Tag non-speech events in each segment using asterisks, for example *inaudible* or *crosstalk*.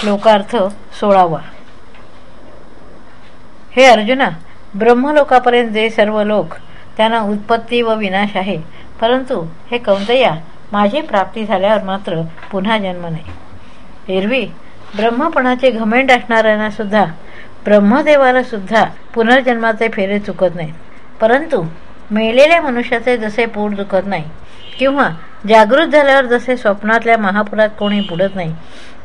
श्लोकार्थ सोळावा हे अर्जुना ब्रह्मलोकापर्यंत जे सर्व लोक त्यांना उत्पत्ती व विनाश आहे परंतु हे कौंतया माझी प्राप्ती झाल्यावर मात्र पुन्हा जन्म नाही. एरवी ब्रह्मपणाचे घमेंड असणाऱ्यांना सुद्धा ब्रह्मदेवाला सुद्धा पुनर्जन्माचे फेरे चुकत नाहीत. परंतु मेलेल्या मनुष्याचे जसे पोट दुखत नाही किंवा जागृत झाल्यावर जसे स्वप्नातल्या महापुरात कोणी बुडत नाही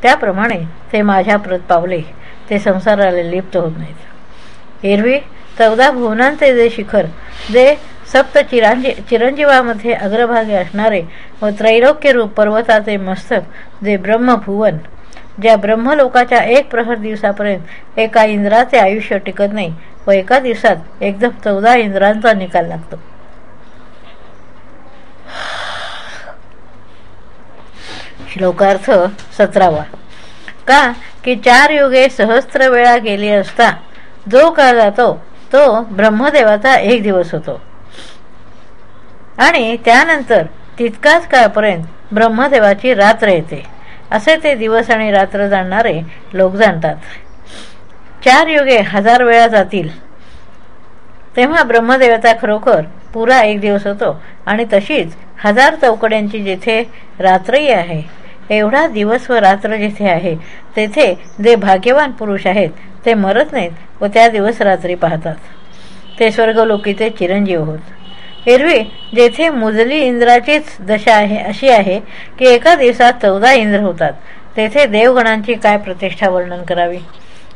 त्याप्रमाणे ते माझ्या प्रत पावले. ते संसाराला लिप्त होत नाहीत. एरवी चौदा भुवनांचे जे शिखर जे सप्त चिरांजी चिरंजीवामध्ये अग्रभागी असणारे व त्रैलोक्यरूप पर्वताचे मस्तक जे ब्रह्मभुवन ज्या ब्रह्मलोकाच्या एक प्रहर दिवसापर्यंत एका इंद्राचे आयुष्य टिकत नाही व एका दिवसात एकदम चौदा इंद्रांचा निकाल लागतो. श्लोकार्थ सतरावा. का की चार युगे सहस्त्र वेळा गेली असता जो काळ जातो तो ब्रह्मदेवाचा एक दिवस होतो. आणि त्यानंतर तितकाच काळपर्यंत ब्रह्मदेवाची रात्र येते. असे ते दिवस आणि रात्र जाणणारे लोक जाणतात. चार युगे हजार वेळा जातील तेव्हा ब्रह्मदेवाचा खरोखर पुरा एक दिवस होतो. आणि तशीच हजार चौकड्यांची जेथे रात्रही आहे एवढा दिवस व रात्र जिथे आहे तेथे जे भाग्यवान पुरुष आहेत ते मरत नाहीत व त्या दिवस रात्री पाहतात. ते स्वर्गलोकीचे चिरंजीव होत. एरवी जेथे मुजली इंद्राचीच दशा आहे अशी आहे की एका दिवसात चौदा इंद्र होतात तेथे देवगणांची काय प्रतिष्ठा वर्णन करावी?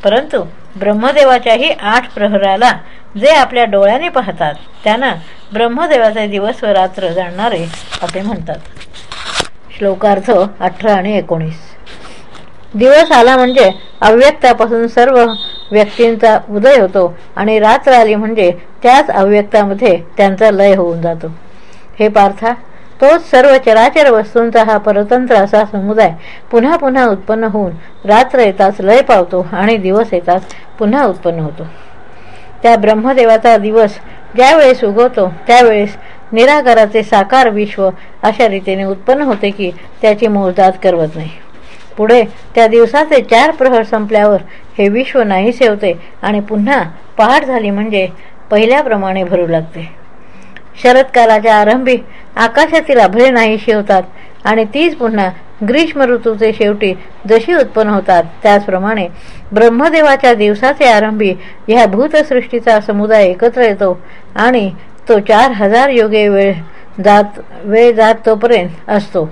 परंतु ब्रह्मदेवाच्याही आठ प्रहराला जे आपल्या डोळ्याने पाहतात त्यांना ब्रह्मदेवाचे दिवस व रात्र जाणणारे असे म्हणतात. श्लोकार्थ अठरा आणि एकोणीस. दिवस आला म्हणजे अव्यक्तापासून सर्व व्यक्तींचा उदय होतो आणि रात्र आली म्हणजे त्याच अव्यक्तामध्ये त्यांचा लय होऊन जातो. हे पार्था तोच सर्व चराचर वस्तूंचा हा परतंत्र असा समुदाय पुन्हा पुन्हा उत्पन्न होऊन रात्र येताच लय पावतो आणि दिवस येताच पुन्हा उत्पन्न होतो. त्या ब्रह्मदेवाचा दिवस ज्यावेळेस उगवतो त्यावेळेस निराकाराचे साकार विश्व अशा रीतीने उत्पन्न होते की त्याची मोजदात करवत नाही. पुढे त्या दिवसाचे चार प्रहर संपल्यावर हे विश्व नाहीसे होते आणि पुन्हा पहाट झाली म्हणजे पहिल्याप्रमाणे भरू लागते. शरदकालाच्या आरंभी आकाशातील अभय नाहीशी होतात आणि तीच पुन्हा ग्रीष्म ऋतूचे शेवटी जशी उत्पन्न होतात त्याचप्रमाणे ब्रह्मदेवाच्या दिवसाचे आरंभी ह्या भूतसृष्टीचा समुदाय एकत्र येतो आणि तो चार हजार योगे वेळ जात वेळ जात तोपर्यंत असतो.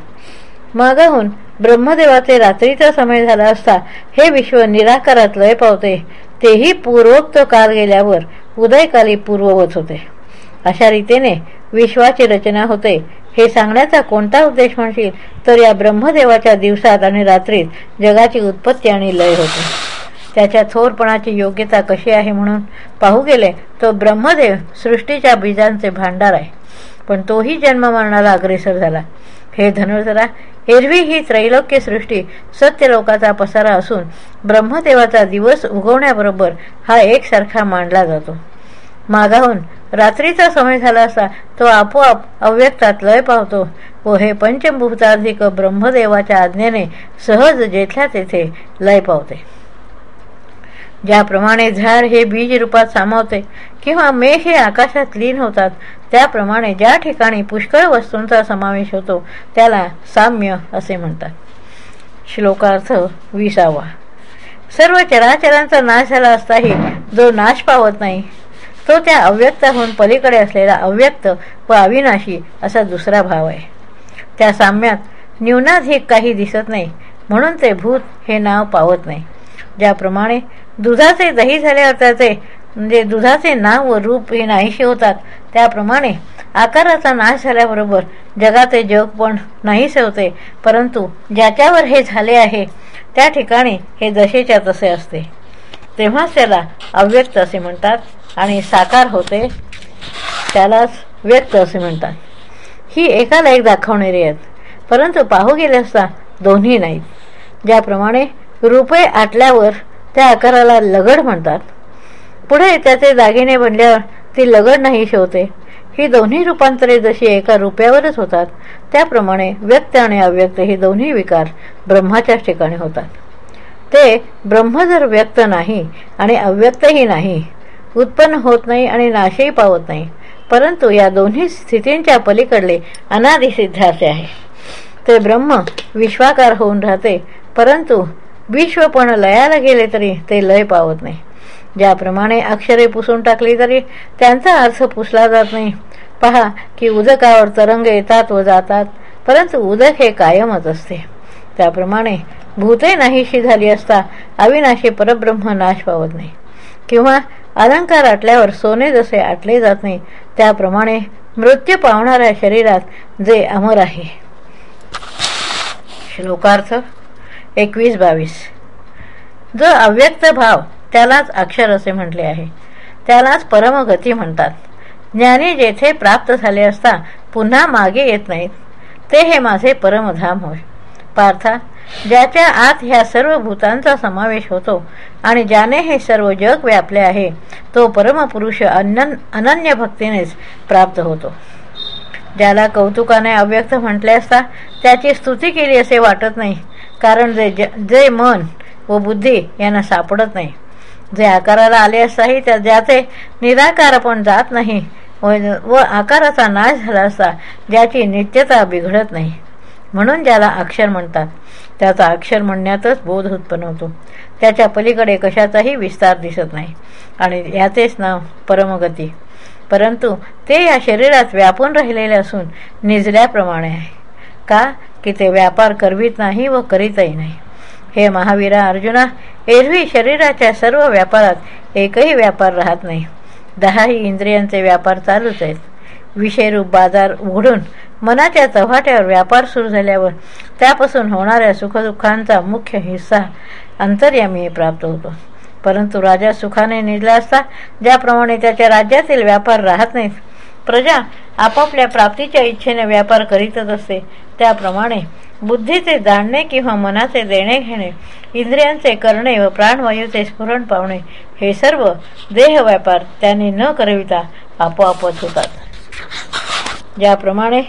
मागाहून ब्रह्मदेवाचे रात्रीचा समय झाला असता हे विश्व निराकारात लय पावते. तेही पूर्वोक्त काल गेल्यावर उदयकाली पूर्ववत होते. अशा रीतीने विश्वाची रचना होते. हे सांगण्याचा कोणता उद्देश म्हणशील? तर या ब्रह्मदेवाच्या दिवसात आणि रात्रीत जगाची उत्पत्ती आणि लय होते. त्याच्या थोरपणाची योग्यता कशी आहे म्हणून पाहू गेले तो ब्रह्मदेव सृष्टीच्या बीजांचे भांडार आहे. पण तोही जन्ममरणाला अग्रेसर झाला. हे धनुर्धरा एरवी ही त्रैलोक्य सृष्टी सत्यलोकाचा पसारा असून ब्रह्मदेवाचा दिवस उगवण्याबरोबर हा एकसारखा मांडला जातो. मागाहून रात्रीचा समय झाला असता तो आपोआप अव्यक्तात लय पावतो व हे पंचभूताधिक ब्रह्मदेवाच्या आज्ञेने सहज जेथल्या तेथे लय पावते. ज्याप्रमाणे झाड हे बीज रूपात सामावते किंवा मेघ हे आकाशात लीन होतात त्याप्रमाणे ज्या ठिकाणी पुष्कळ वस्तूंचा समावेश होतो त्याला साम्य असे म्हणतात. श्लोकार्थ विसावा. सर्व चराचरांचा नाश झाला असताही जो नाश पावत नाही तो त्या अव्यक्ताहून पलीकडे असलेला अव्यक्त व अविनाशी असा दुसरा भाव आहे. त्या साम्यात न्यूनाधिक काही दिसत नाही म्हणून ते भूत हे नाव पावत नाही. ज्याप्रमाणे दुधाचे दही झाल्यावर त्याचे म्हणजे दुधाचे नाव व रूप हे नाहीसे होतात. त्याप्रमाणे आकाराचा नाश झाल्याबरोबर जगाचे जग पण नाहीसे होते. परंतु ज्याच्यावर हे झाले आहे त्या ठिकाणी हे दशेच्या तसे असते. तेव्हाच त्याला अव्यक्त असे म्हणतात आणि साकार होते. त्यालाच व्यक्त असे म्हणतात. ही एकाला एक दाखवणारी आहेत परंतु पाहू गेले असता दोन्ही नाहीत. ज्याप्रमाणे रुपये आटल्यावर त्या आकाराला लगड म्हणतात. पुढे त्याचे दागिने बनल्यावर ती लगड नाही होते ही दोन्ही रूपांतरे जशी एका रुपयावरच होतात त्याप्रमाणे व्यक्त आणि अव्यक्त हे दोन्ही विकार ब्रह्माच्याच ठिकाणी होतात. ते ब्रह्म जर व्यक्त नाही आणि अव्यक्तही नाही उत्पन्न होत नाही आणि नाशही पावत नाही परंतु या दोन्ही स्थितींच्या पलीकडले अनादिसिद्ध असे आहे. ते ब्रह्म विश्वाकार होऊन राहते परंतु विश्व पण लयाला गेले तरी ते लय पावत नाही. ज्याप्रमाणे अक्षरे पुसून टाकली तरी त्यांचा अर्थ पुसला जात नाही. पहा की उदकावर तरंग येतात व जातात परंतु उदक हे कायमच असते. त्याप्रमाणे भूते नाहीशी झाली असता अविनाशी परब्रह्म नाश पावत नाही. किंवा अलंकार आटल्यावर सोने जसे आटले जात नाही त्याप्रमाणे मृत्यू पावणाऱ्या शरीरात जे अमर आहे. श्लोकार्थ एकवीस बावीस. जो अव्यक्त भाव त्यालाच अक्षर असे म्हटले आहे. त्यालाच परमगती म्हणतात. ज्ञानी जेथे प्राप्त झाले असता पुन्हा मागे येत नाहीत. ते हे माझे परमधाम होय. पार्था ज्याच्या आत ह्या सर्व भूतांचा समावेश होतो आणि ज्याने हे सर्व जग व्यापले आहे तो परमपुरुष अनन्य भक्तीनेच प्राप्त होतो. ज्याला कौतुकाने अव्यक्त म्हटले असता त्याची स्तुती केली असे वाटत नाही. कारण जे जे मन व बुद्धी यांना सापडत नाही. जे आकाराला आले असताही त्या ज्याचे निराकार पण जात नाही व आकाराचा नाश झाला असता ज्याची नित्यता बिघडत नाही. म्हणून ज्याला अक्षर म्हणतात त्याचा अक्षर म्हणण्यातच बोध उत्पन्न होतो. त्याच्या पलीकडे कशाचाही विस्तार दिसत नाही. आणि याचेच नाव परमगती. परंतु ते या शरीरात व्यापून राहिलेले असून निजल्याप्रमाणे आहे. का? की ते व्यापार करवीत नाही व करीतही नाही. हे महावीरा अर्जुना एरवी शरीराच्या सर्व व्यापारात एकही व्यापार राहत नाही. दहाही इंद्रियांचे व्यापार चालूच आहेत. विषयरूप बाजार उघडून मनाच्या चव्हाट्यावर व्यापार सुरू झाल्यावर त्यापासून होणाऱ्या सुखदुःखांचा मुख्य हिस्सा अंतर्यामी प्राप्त होतो. परंतु राजा सुखाने निजला असता ज्याप्रमाणे त्याच्या राज्यातील व्यापार राहत नाहीत प्रजा आपापल्या प्राप्तीच्या इच्छेने व्यापार करीतच असते. त्याप्रमाणे बुद्धीचे जाणणे किंवा मनाचे देणे घेणे इंद्रियांचे करणे व प्राणवायूचे स्फुरण पावणे हे सर्व देह व्यापार त्यांनी न करविता आपोआपच होतात. ज्याप्रमाणे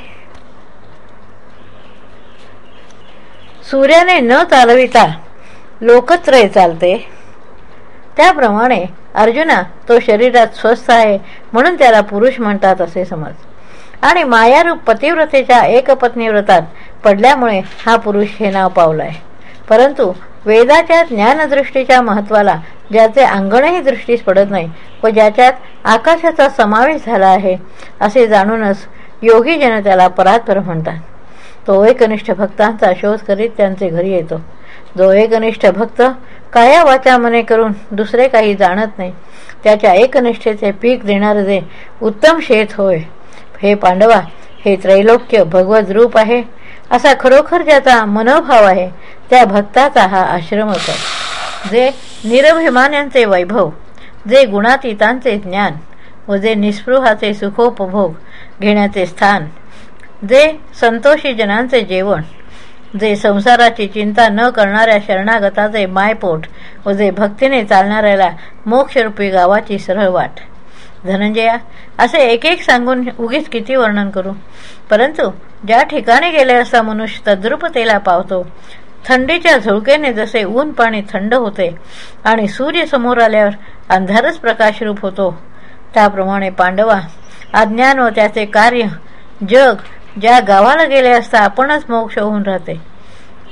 सूर्याने न चालविता लोकत्रय चालते त्याप्रमाणे अर्जुना तो शरीरात स्वस्थ आहे म्हणून त्याला पुरुष म्हणतात असे समज. आणि मायारूप पतिव्रतेच्या एकपत्नी व्रतात पडल्यामुळे हा पुरुष हे नाव पावलाय परंतु वेदाच्या ज्ञानदृष्टीच्या महत्वाला ज्याचे अंगणही दृष्टीस पडत नाही व ज्याच्यात आकाशाचा समावेश झाला आहे असे जाणूनच योगी जन त्याला परात्पर म्हणतात. तो एकनिष्ठ भक्तांचा शोध करीत त्यांचे घरी येतो. जो एकनिष्ठ भक्त काया वाचा मने करून दुसरे काही जाणत नाही. त्याच्या एकनिष्ठेचे पीक देणारे जे उत्तम शेत होय. हे पांडवा हे त्रैलोक्य भगवत रूप आहे. असा खरोखर ज्याचा मनोभाव आहे त्या भक्ताचा हा आश्रम होता. जे निरभिमान्यांचे वैभव जे गुणातीतांचे ज्ञान व जे निस्पृहाचे सुखोपभोग घेण्याचे स्थान जे संतोषी जनांचे जेवण जे संसाराची चिंता न करणाऱ्या शरणागताचे मायपोट व जे भक्तीने चालणाऱ्याला मोक्षरूपी गावाची सरळ वाट. धनंजया असे एक एक सांगून उगीच किती वर्णन करू? परंतु ज्या ठिकाणी गेले असता मनुष्य तद्रुपतेला पावतो थंडीच्या झुळकेने जसे ऊन पाणी थंड होते आणि सूर्य समोर आल्यावर अंधारच प्रकाशरूप होतो त्याप्रमाणे पांडवा अज्ञान व त्याचे कार्य जग ज्या गावाला गेले असता आपणच मोक्ष होऊन राहते.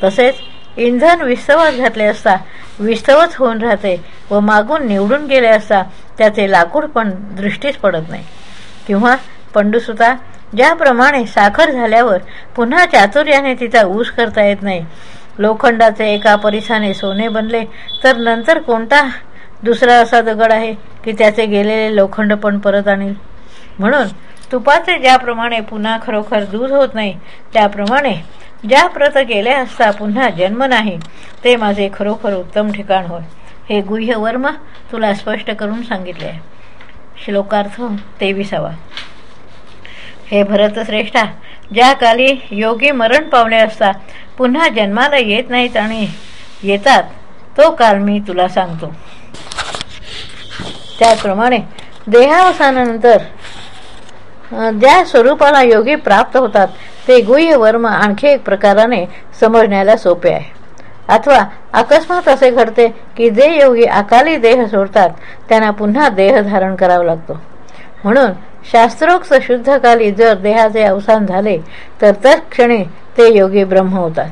तसेच इंधन विस्तवत घातले असता विस्तवत होऊन राहते व मागून निवडून गेले असता त्याचे लाकूड पण दृष्टीच पडत नाही. किंवा पंडुसुता ज्याप्रमाणे साखर झाल्यावर पुन्हा चातुर्याने तिचा ऊस करता येत नाही. लोखंडाचे एका परिसाने सोने बनले तर नंतर कोणता दुसरा असा दगड आहे की त्याचे गेलेले लोखंड पण परत आणील? म्हणून तुपाचे ज्याप्रमाणे पुन्हा खरोखर दूध होत नाही त्याप्रमाणे ज्या प्रत गेल्या असता पुन्हा जन्म नाही ते माझे खरोखर उत्तम ठिकाण होय. हे गुह्य वर्म तुला स्पष्ट करून सांगितले आहे. श्लोकार्थ तेविसावा. हे भरतश्रेष्ठा ज्या काली योगी मरण पावले असता पुन्हा जन्माला येत नाहीत आणि येतात तो काल मी तुला सांगतो. त्याप्रमाणे देहावसानानंतर ज्या स्वरूपाला योगी प्राप्त होतात ते गुह्य वर्म आणखी एक प्रकाराने समजण्याला सोपे आहे. अथवा अकस्मात असे घडते की जे योगी अकाली देह सोडतात त्यांना पुन्हा देह धारण करावा लागतो. म्हणून शास्त्रोक्त शुद्धकाली जर देहाचे अवसान झाले तर तत्क्षणी ते योगी ब्रह्म होतात.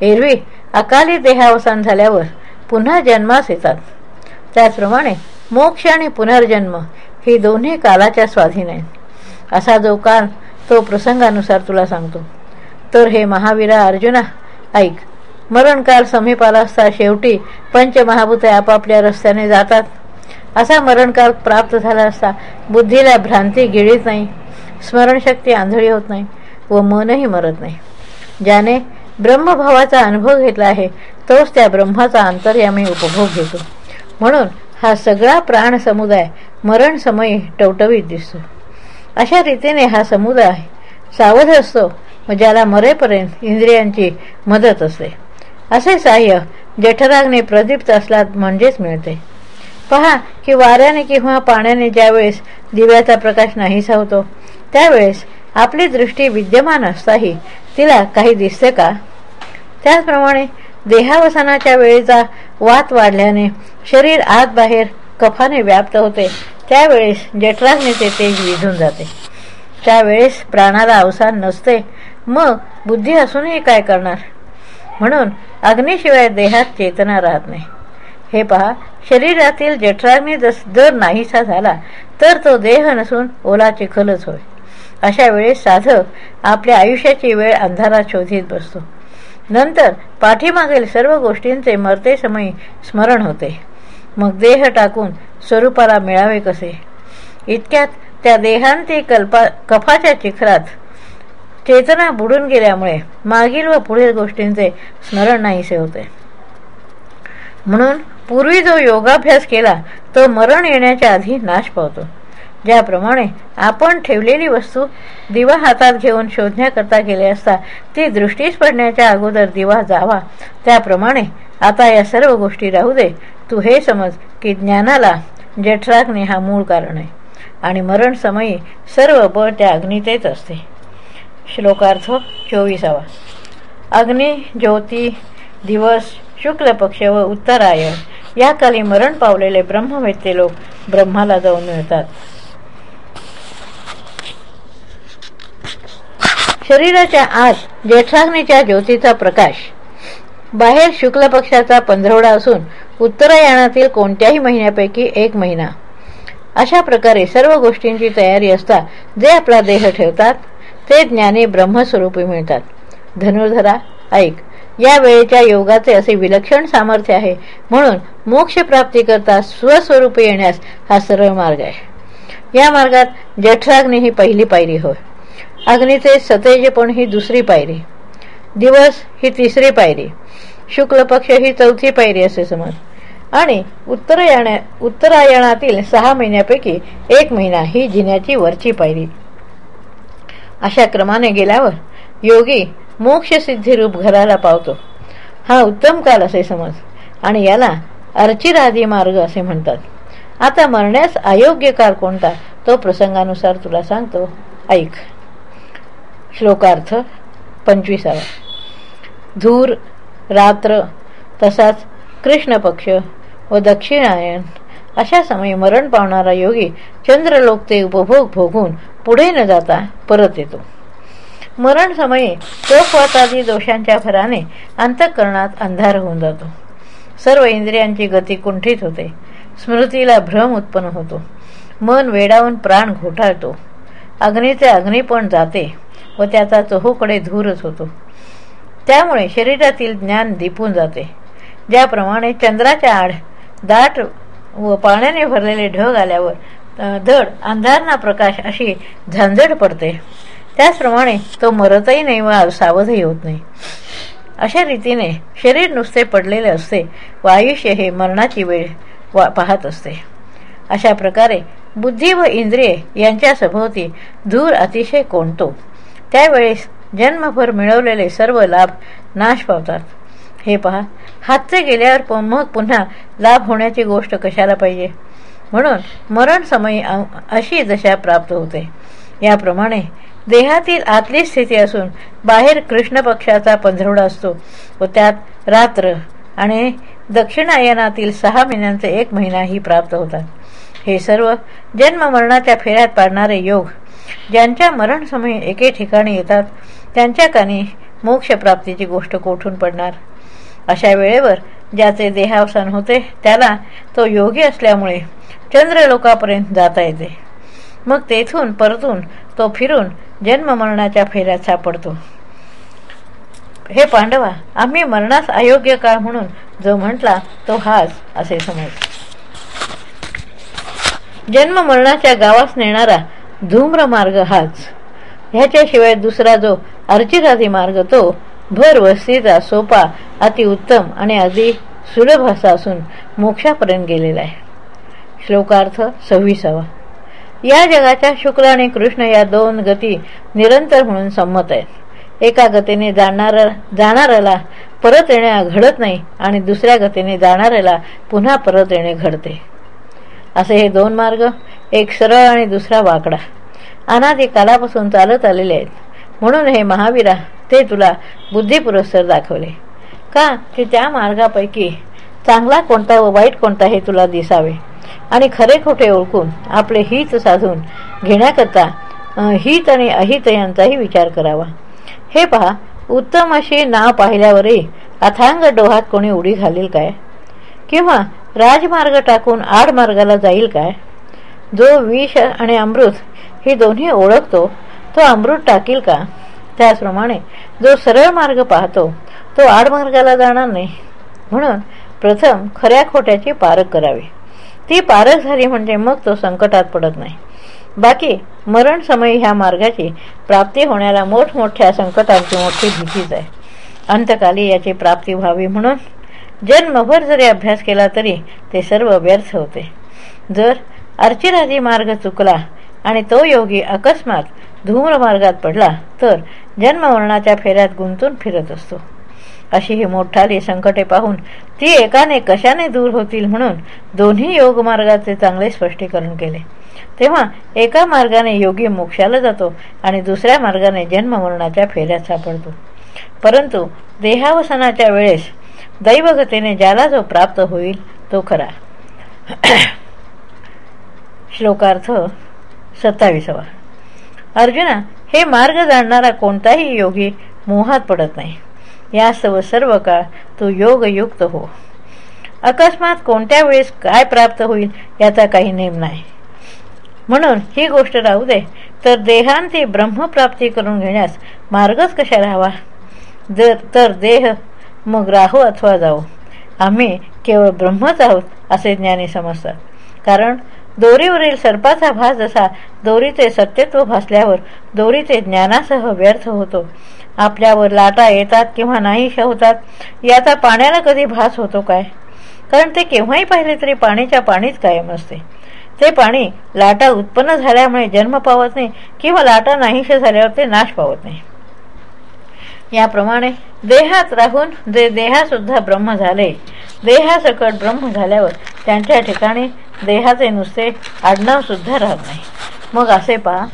एरवी अकाली देहावसान झाल्यावर पुन्हा जन्मास येतात. त्याचप्रमाणे मोक्ष आणि पुनर्जन्म ही दोन्ही कालाच्या स्वाधीन आहेत. असा जो काल तो प्रसंगानुसार तुला सांगतो. तर हे महावीरा अर्जुना ऐक. मरणकाल समीपाला असता शेवटी पंचमहाभूते आपापल्या रस्त्याने जातात. असा मरणकाल प्राप्त झाला असता बुद्धीला भ्रांती गिळीत नाही. स्मरणशक्ती आंधळी होत नाही व मनही मरत नाही. ज्याने ब्रह्मभावाचा अनुभव घेतला आहे तोच त्या ब्रह्माचा अंतर्यामी उपभोग घेतो. म्हणून हा सगळा प्राण समुदाय मरण समयी टवटवीत दिसतो. अशा रीतीने हा समुदाय सावध असतो व ज्याला मरेपर्यंत इंद्रियांची मदत असते. असे साह्य जठराग्नी प्रदीप्त असलात म्हणजेच मिळते. पहा की वाऱ्याने किंवा पाण्याने ज्यावेळेस दिव्याचा प्रकाश नाहीसा होतो त्यावेळेस आपली दृष्टी विद्यमान असताही तिला काही दिसते का? त्याचप्रमाणे देहावसानाच्या वेळेचा वात वाढल्याने शरीर आत बाहेर कफाने व्याप्त होते त्यावेळेस जठराग्नीचे तेज विझून जाते. त्यावेळेस प्राणाला अवसान नसते. मग बुद्धी असूनही काय करणार? म्हणून अग्नीशिवाय देहात चेतना राहत नाही. हे पहा शरीरातील जठराग्नी जर नाहीसा झाला तर तो देह नसून ओला चिखलच होय. अशा वेळेस साधक आपल्या आयुष्याची वेळ अंधारात शोधित बसतो. नंतर पाठीमागील सर्व गोष्टींचे मरते समयी स्मरण होते. मग देह टाकून स्वरूपाला मिळावे कसे? इतक्यात त्या देहांती कल्पा कफाच्या चिखरात चेतना बुडून गेल्यामुळे मागील व पुढील गोष्टींचे स्मरण नाहीसे होते. म्हणून पूर्वी जो योगाभ्यास केला तो मरण येण्याच्या आधी नाश पावतो. ज्याप्रमाणे आपण ठेवलेली वस्तू दिवा हातात घेऊन शोधण्याकरता गेले असता ती दृष्टीस पडण्याच्या अगोदर दिवा जावा. त्याप्रमाणे आता या सर्व गोष्टी राहू दे तू हे समज की ज्ञानाला जठराग्नी हा मूळ कारण आहे. आणि मरण समयी सर्व बळ त्या अग्नीतेच असते. श्लोकार्थ चोवीसावा. अग्नी ज्योती दिवस शुक्ल पक्ष व उत्तरायण या काली मरण पावलेले ब्रह्मवेत्ते लोक ब्रह्माला जाऊन मिळतात. शरीराच्या आत जेठाग्नीच्या ज्योतीचा प्रकाश. बाहेर शुक्ल पक्षाचा पंधरवडा असून उत्तरायणातील कोणत्याही महिन्यापैकी एक महिना. अशा प्रकारे सर्व गोष्टींची तयारी असता जे आपला देह ठेवतात ते ज्ञानी ब्रह्मस्वरूपी मिळतात. धनुर्धरा ऐक या वेळेच्या योगाचे असे विलक्षण सामर्थ्य आहे म्हणून मोक्षप्राप्तीकरता स्वस्वरूपी येण्यास हा सरळ मार्ग आहे. या मार्गात जठराग्नी ही पहिली पायरी होय. अग्नीचे सतेजपण ही दुसरी पायरी. दिवस ही तिसरी पायरी. शुक्ल पक्ष ही चौथी पायरी असे समज. आणि उत्तरायणा उत्तरायणातील सहा महिन्यापैकी एक महिना ही जिन्याची वरची पायरी. अशा क्रमाने गेल्यावर योगी मोक्षसिद्धीरूप घराला पावतो. हा उत्तम काल असे समज. आणि याला अर्चिरादी मार्ग असे म्हणतात. आता मरण्यास अयोग्य काल कोणता? तो प्रसंगानुसार तुला सांगतो. ऐक. श्लोकार्थ पंचवीसावा. धूर रात्र तसाच कृष्ण पक्ष व दक्षिणायन. अशा समयी मरण पावणारा योगी चंद्रलोक ते उपभोग भोगून पुढे न जाता परत येतो. मरण समयी आदी दोषांच्या भराने अंतःकरणात अंधार होऊन जातो. सर्व इंद्रियांची गती कुंठित होते. स्मृतीला भ्रम उत्पन्न होतो. मन वेडावून प्राण घोटाळतो. अग्नीचे अग्निपण जाते व त्याचा चहूकडे धूरच होतो. त्यामुळे शरीरातील ज्ञान दिपून जाते. ज्याप्रमाणे चंद्राच्या आड दाट व पाण्याने भरलेले ढग आल्यावर धड अंधारना प्रकाश अशी झांझड पडते. त्याचप्रमाणे तो मरतही नाही व सावधही होत नाही. अशा रीतीने शरीर नुसते पडलेले असते व आयुष्य हे मरणाची वेळ वा पाहत असते. अशा प्रकारे बुद्धी व इंद्रिये यांच्या सभोवती धूर अतिशय कोणतो. त्यावेळेस जन्मभर मिळवलेले सर्व लाभ नाश पावतात. हे पहा हातचे गेल्यावर मग पुन्हा लाभ होण्याची गोष्ट कशाला पाहिजे? म्हणून मरण समयी अशी दशा प्राप्त होते. याप्रमाणे देहातील आतली स्थिती असून बाहेर कृष्ण पक्षाचा पंधरवडा असतो व त्यात रात्र आणि दक्षिणायनातील सहा महिन्यांचे एक महिनाही प्राप्त होतात. हे सर्व जन्म मरणाच्या फेऱ्यात पाडणारे योग ज्यांच्या मरणसमयी एके ठिकाणी येतात त्यांच्या कानी मोक्षप्राप्तीची गोष्ट कोठून पडणार? अशा वेळेवर ज्याचे देहावसान होते त्याला तो योगी असल्यामुळे चंद्रलोकापर्यंत जाता येते. मग तेथून परतून तो फिरून जन्ममरणाच्या फेऱ्यात सापडतो. हे पांडवा आम्ही मरणास अयोग्य काळ म्हणून जो म्हटला तो हाच असे समज. जन्म मरणाच्या गावास नेणारा धूम्र मार्ग हाच. ह्याच्याशिवाय दुसरा जो अर्चिराधी मार्ग तो भर वस्तीचा सोपा अतिउत्तम आणि अगदी सुलभ असा असून मोक्षापर्यंत गेलेला आहे. श्लोकार्थ सव्वीसावा. या जगाच्या शुक्ल आणि कृष्ण या दोन गती निरंतर म्हणून संमत आहेत. एका गतीने जाणणारा जाणाऱ्याला परत येणे घडत नाही आणि दुसऱ्या गतीने जाणाऱ्याला पुन्हा परत येणे घडते. असे हे दोन मार्ग एक सरळ आणि दुसरा वाकडा. अनादी कालापासून चालत आलेले आहेत. म्हणून हे महावीरा ते तुला बुद्धिपुरस्सर दाखवले. का? की त्या मार्गापैकी चांगला कोणता व वाईट कोणता हे तुला दिसावे. आणि खरे खोटे ओळखून आपले हित साधून घेण्याकरता हित आणि अहित यांचाही विचार करावा. हे पहा उत्तम अशी नाव पाहिल्यावरही अथांग डोहात कोणी उडी घालील काय? किंवा राजमार्ग टाकून आडमार्गाला जाईल काय? जो विष आणि अमृत ही दोन्ही ओळखतो तो अमृत टाकील का? त्याचप्रमाणे जो सरळ मार्ग पाहतो तो आडमार्गाला जाणार नाही. म्हणून प्रथम खऱ्या खोट्याची पारख करावी. ती पारख झाली म्हणजे मग तो संकटात पडत नाही. बाकी मरण समय ह्या मार्गाची प्राप्ती होण्याला मोठमोठ्या संकटांची मोठी भीतीच आहे. अंतकाली याची प्राप्ती व्हावी म्हणून जन्मभर जरी अभ्यास केला तरी ते सर्व व्यर्थ होते. जर अर्चिराजी मार्ग चुकला आणि तो योगी अकस्मात धूम्रमार्गात पडला तर जन्ममरणाच्या फेऱ्यात गुंतून फिरत असतो. अशी ही मोठाली संकटे पाहून ती एकाने कशाने दूर होतील म्हणून दोन्ही योग मार्गाचे चांगले स्पष्टीकरण केले. तेव्हा एका मार्गाने योगी मोक्षाला जातो आणि दुसऱ्या मार्गाने जन्ममरणाच्या फेऱ्यात सापडतो. परंतु देहावसनाच्या वेळेस दैवगतीने ज्याला जो प्राप्त होईल तो खरा. *clears throat* श्लोकार्थ सत्तावीसवा. अर्जुना हे मार्ग जाणणारा कोणताही योगी मोहात पडत नाही. यास्तव सर्व काळ तू योगयुक्त हो. अकस्मात कोणत्या वेळेस काय प्राप्त होईल याचा काही नेम नाही. म्हणून ही गोष्ट राहू दे तर देहांती ब्रह्मप्राप्ती करून घेण्यास मार्गच कशा राहावा जर तर देह मग राहू अथवा जाऊ. आम्ही केवळ ब्रह्मच आहोत असे ज्ञानी समजतात. कारण दोरीवरील सर्पाचा भास जसा दोरीचे सत्यत्व भासल्यावर दोरीचे ज्ञानासह व्यर्थ होतो. आपल्यावर लाटा येतात किंवा नाहीशा होतात याचा पाण्याला कधी भास होतो काय? कारण ते केव्हाही पाहिले तरी पाणीच्या पाणीच कायम असते ते पाणी लाटा उत्पन्न झाल्यामुळे जन्म पावत नाही किंवा लाटा नाहीशे झाल्यावर ते नाश पावत नाही. याप्रमाणे देहात राहून जे देहासुद्धा ब्रह्म झाले देहासकट ब्रह्म झाल्यावर त्यांच्या ठिकाणी देहाचे नुसते आडनाव सुद्धा राहत नाही. मग असे पहा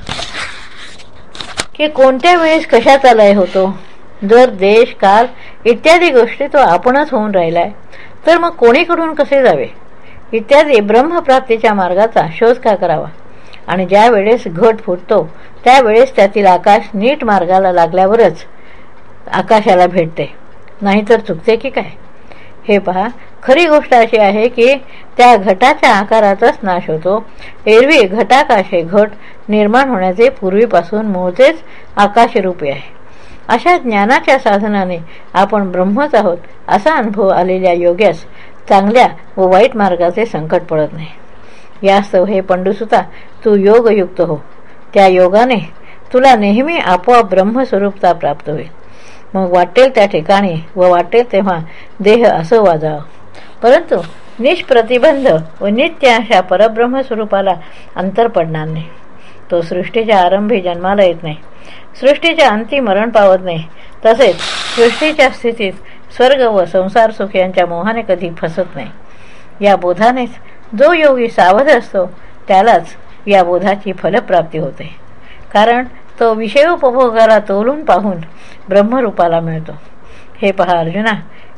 की कोणत्या वेळेस कशाचा लय होतो जर देश काल इत्यादी गोष्टी तो आपणच होऊन राहिलाय तर मग कोणीकडून कसे जावे? इत्यादी ब्रह्मप्राप्तीच्या मार्गाचा शोध का करावा? आणि ज्या वेळेस घट फुटतो त्यावेळेस त्यातील आकाश नीट मार्गाला लागल्यावरच आकाशाला भेटते. नाहीतर चुकते की काय? हे पहा खरी गोष्ट अशी आहे की त्या घटाच्या आकाराचाच नाश होतो. एरवी घटाकाशे घट निर्माण होण्याचे पूर्वीपासून मूळचेच आकाशरूपी आहे. अशा ज्ञानाच्या साधनाने आपण ब्रह्मच आहोत असा अनुभव आलेल्या योग्यास चांगल्या व वाईट मार्गाचे संकट पडत नाही. यास्तव हे पंडुसुता तू योगयुक्त हो. त्या योगाने तुला नेहमी आपोआप ब्रह्मस्वरूपता प्राप्त होईल. मग वाटेल त्या ठिकाणी व वाटेल तेव्हा देह असं वाजावं. परंतु निष्प्रतिबंध व नित्य अशा परब्रह्मस्वरूपाला अंतर पडणार नाही. तो सृष्टीच्या आरंभी जन्माला येत नाही. सृष्टीच्या अंती मरण पावत नाही. तसेच सृष्टीच्या स्थितीत स्वर्ग व संसार सुख यांच्या मोहाने कधी फसत नाही. या बोधानेच जो योगी सावध असतो त्यालाच या बोधाची फलप्राप्ती होते. कारण तो विषयोपभोगाला तोलून पाहून ब्रह्मरूपाला मिळतो. हे पहा अर्जुना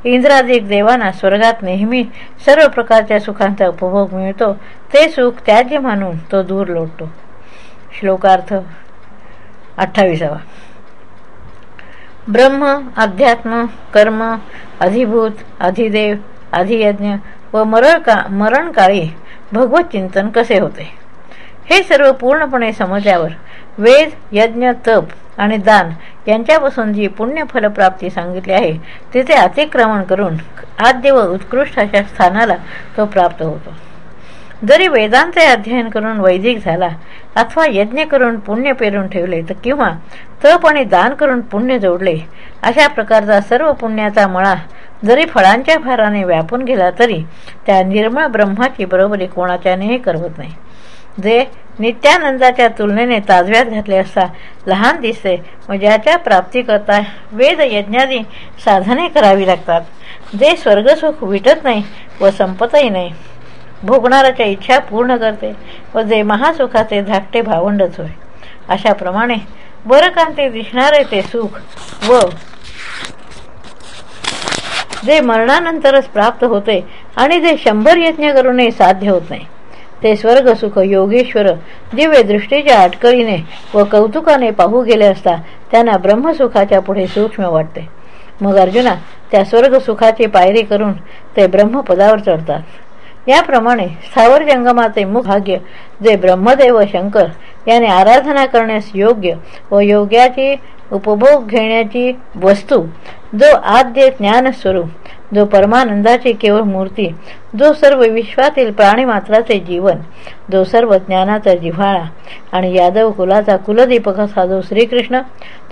इंद्रादिक देवांना स्वर्गात नेहमी सर्व प्रकारच्या सुखांचा उपभोग मिळतो. ते सुख त्याज्य मानून तो दूर लोटतो. श्लोकार्थ अठ्ठावीसावा. ब्रह्म अध्यात्म कर्म अधिभूत अधिदेव अधियज्ञ व मरण का मरणकाळी भगवत चिंतन कसे होते? हे सर्व पूर्णपणे समजल्यावर वेद यज्ञ तप आणि दान यांच्यापासून जी पुण्यफलप्राप्ती सांगितली आहे तिथे अतिक्रमण करून आद्य व उत्कृष्ट अशा स्थानाला तो प्राप्त होतो. जरी वेदांचे अध्ययन करून वैदिक झाला अथवा यज्ञ करून पुण्य पेरून ठेवले तर किंवा तप आणि दान करून पुण्य जोडले अशा प्रकारचा सर्व पुण्याचा मळा जरी फळांच्या भाराने व्यापून गेला तरी त्या निर्मळ ब्रह्माची बरोबरी कोणाच्यानेही करवत नाही. जे नित्यानंदाच्या तुलनेने ताजव्यात घातले असता लहान दिसते व ज्याच्या प्राप्तीकरता वेद यज्ञादी साधने करावी लागतात. जे स्वर्गसुख विटत नाही व संपतही नाही. भोगणाराच्या इच्छा पूर्ण करते व जे महासुखाचे धाकटे भावंडच होय. अशाप्रमाणे बरकांते दिसणारे ते सुख व जे मरणानंतरच प्राप्त होते आणि जे शंभर यज्ञ करूनही साध्य होत नाही. ते स्वर्गसुख योगेश्वर दिव्य दृष्टीच्या अटकळीने व कौतुकाने पाहू गेले असता त्यांना ब्रह्मसुखाच्या पुढे सूक्ष्म वाटते. मग अर्जुना त्या स्वर्गसुखाची पायरी करून ते ब्रह्मपदावर चढतात. याप्रमाणे स्थावर जंगमाचे मुभाग्य जे ब्रह्मदेव शंकर याने आराधना करण्यास योग्य व योग्याची उपभोग घेण्याची वस्तू जो आद्य ज्ञानस्वरूप जो परमानंदाची केवळ मूर्ती जो सर्व विश्वातील प्राणीमात्राचे जीवन जो सर्व ज्ञानाचा जिव्हाळा आणि यादव कुलाचा कुलदीपक असा जो श्रीकृष्ण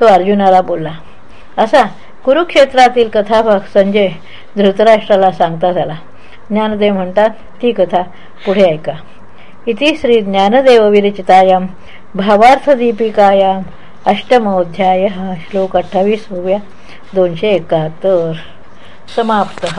तो अर्जुनाला बोलला. असा कुरुक्षेत्रातील कथाभाग संजय धृतराष्ट्राला सांगता आला ज्ञानदेव म्हणतात ती कथा पुढे ऐका. इति श्री ज्ञानदेव विरचितायाम भावार्थदीपिकायाम अष्टमोध्याय श्लोक अठ्ठावीस होव्या दोनशे एकाहत्तर. समाप्तः